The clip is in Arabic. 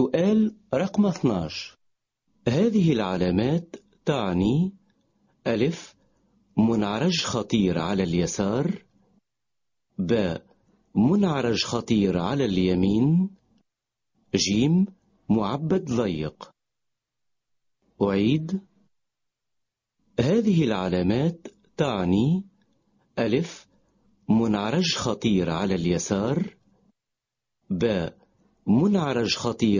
سؤال رقم 12 هذه العلامات تعني ألف منعرج خطير على اليسار ب منعرج خطير على اليمين جيم معبد ضيق. أعيد. هذه العلامات تعني ألف منعرج خطير على اليسار ب منعرج خطير